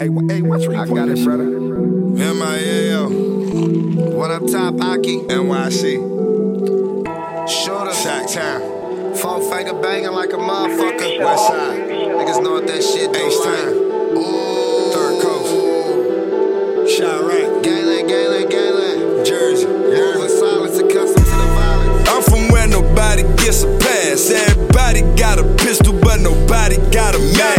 Hey, hey, what's I got it, brother. M-I-L. What up, top hockey? NYC. Shooter. Shot time. Four finger banging like a motherfucker. West side. Niggas know what that shit do. H time. Ooh. Third coast. Shot right. Gayland, Gayland, Gayland. Jersey. Moving silence, accustomed to the violence. I'm from where nobody gets a pass. Everybody got a pistol, but nobody got a man.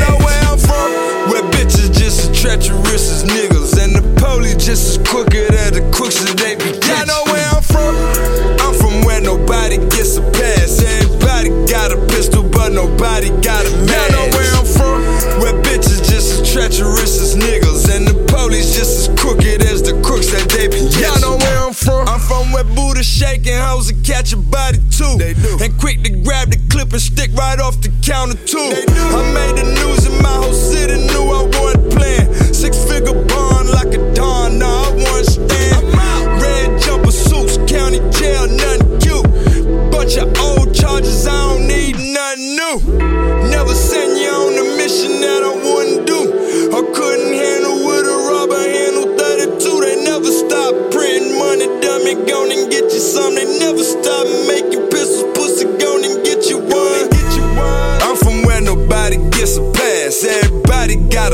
Treacherous as niggas. And the police just as crooked as the crooks that they be Y'all know where I'm from? I'm from where nobody gets a pass. Everybody got a pistol, but nobody got a man. Y'all know where I'm from? Where bitches just as treacherous as niggas. And the police just as crooked as the crooks that they be Y'all know where I'm from? I'm from where Buddha shaking hoes and catch a body too. They do. And quick to grab the clip and stick right off the counter too. They do.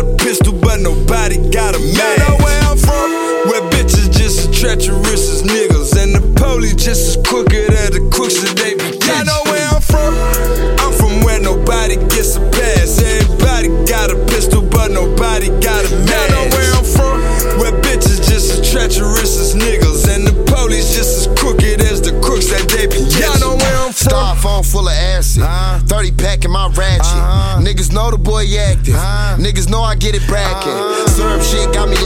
A pistol, but nobody got a man. know where I'm from? Where bitches just as treacherous as niggas. And the police just as crooked as the crooks that they Styrofoam full of acid. Uh-huh. 30 pack in my ratchet. Uh-huh. Niggas know the boy active. Uh-huh. Niggas know I get it. Uh-huh. Syrup shit got me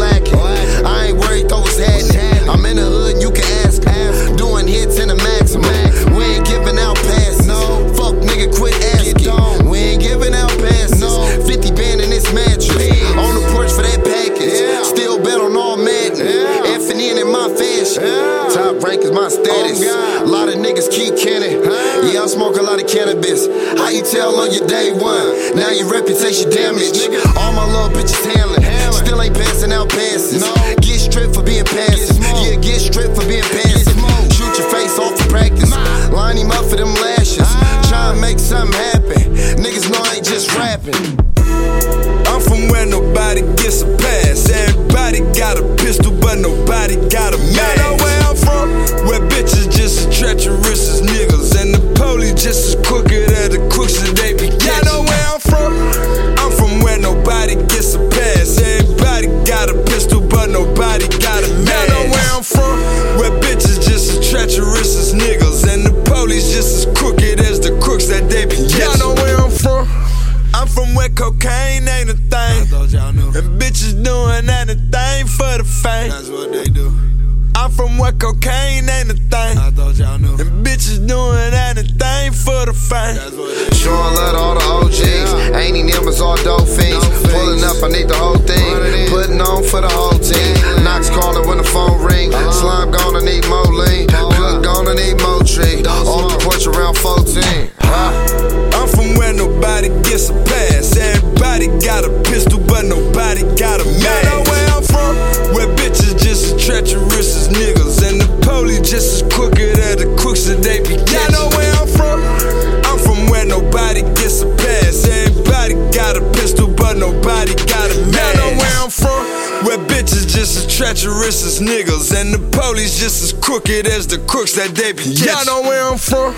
In in my fashion. Yeah. Top rank is my status. Oh, A lot of niggas keep canning. Huh? Yeah, I smoke a lot of cannabis. How you tell on your day one? Now your reputation damaged. Nigga. All my little bitches handling. Handling. Still ain't passing out passes. No. Get stripped for being passive. smoked. Yeah, get stripped for being passive. Shoot your face off for practice. Nah. Line him up for them lashes. Ah. Try and make something happen. Niggas know I ain't just rapping. I'm from where nobody gets a pass. And the police just as crooked as the crooks that they be Y'all know where I'm from? I'm from where cocaine ain't a thing. thought y'all knew. And bitches doing anything for the fame. That's what they do. I'm from where cocaine ain't a thing. I thought y'all knew. And bitches doing anything for the fame. Treacherous as niggas. And the police just as crooked as the crooks that they be Y'all know where I'm from?